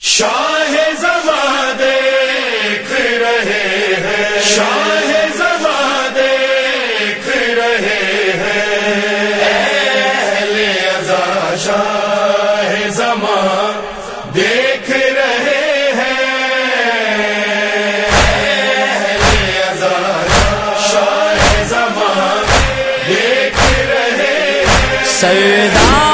شاہ زما دیکھ رہے ہیں۔ شاہ زما دیکھ رہے ہیں۔ اہل ازا شاہ زما دیکھ رہے ہیں۔ اہل ازا شاہ زما دیکھ رہے ہیں۔ سردار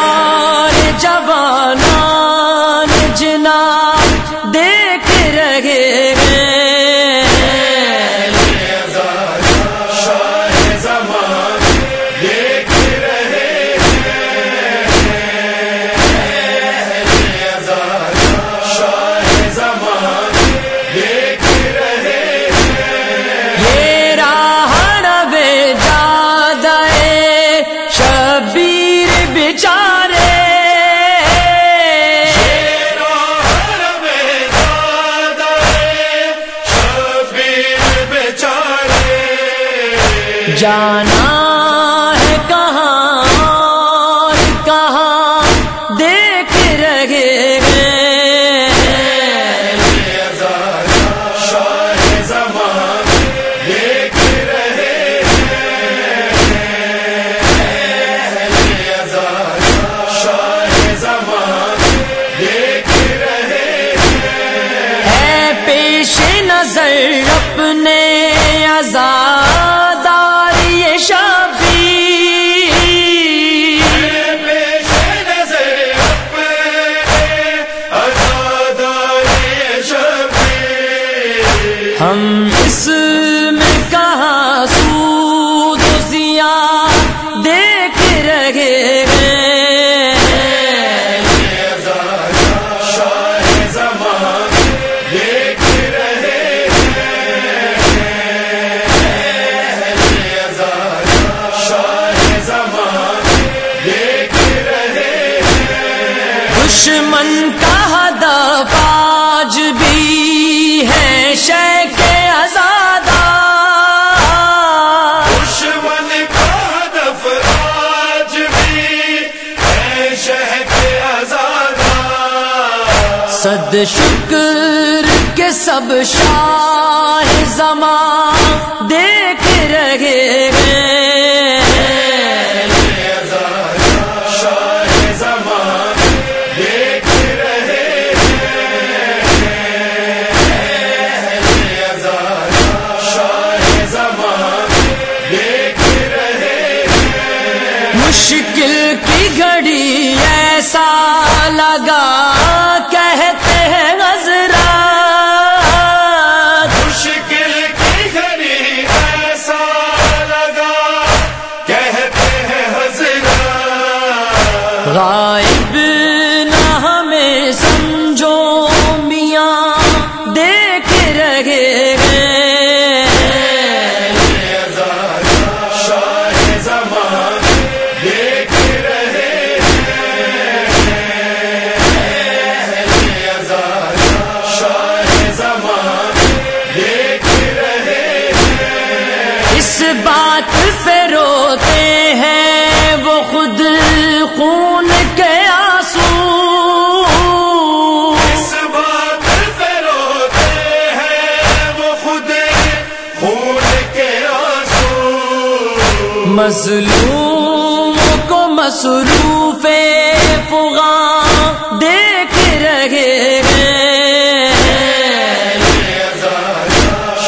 جانا ہے کہاں کہاں دیکھ رہے ہیں۔ شاہ زما دیکھ رہے شاہ زما دیکھ رہے ہے پیش نظر اپنے ہم اس میں کہاں سود و دیکھ رہے ہیں۔ شاہ دیکھ رہے شاہ زما دیکھ دشمن کا ہدف آج بھی ہے شیخ صد شکر کے سب شاہ زمان دیکھ رہے ہیں۔ دیکھ رہے مشکل کی گھڑی ایسا لگا غائب نہ ہمیں سمجھو میاں، دیکھ رہے ہیں۔ شاہ زما دیکھ رہے شاہ زما دیکھ رہے اس بات پہ روتے مظلوم کو مصروف فغاں دیکھ رہے ہیں۔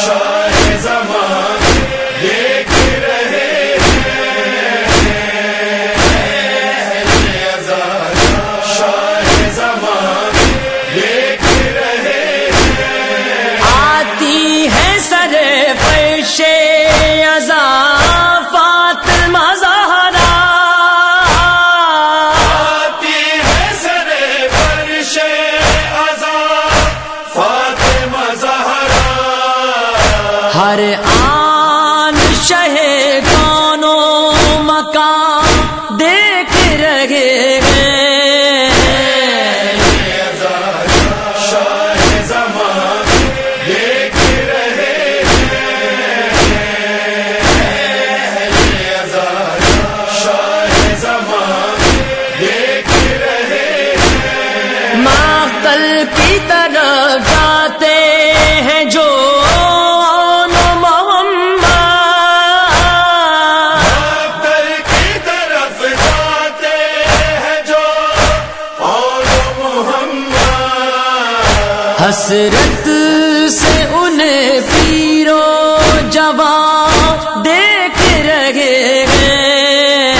شاہ دیکھ رہے شاہ دیکھ رہے آتی ہے سر پیشے ہمارے آ جوان دیکھ رہے ہیں۔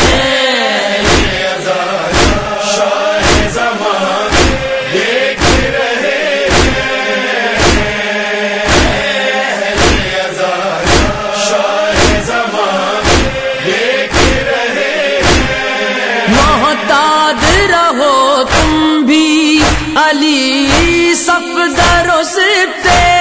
دیکھ رہے شاہ دیکھ رہے رہو تم بھی علی صفدر و سبتے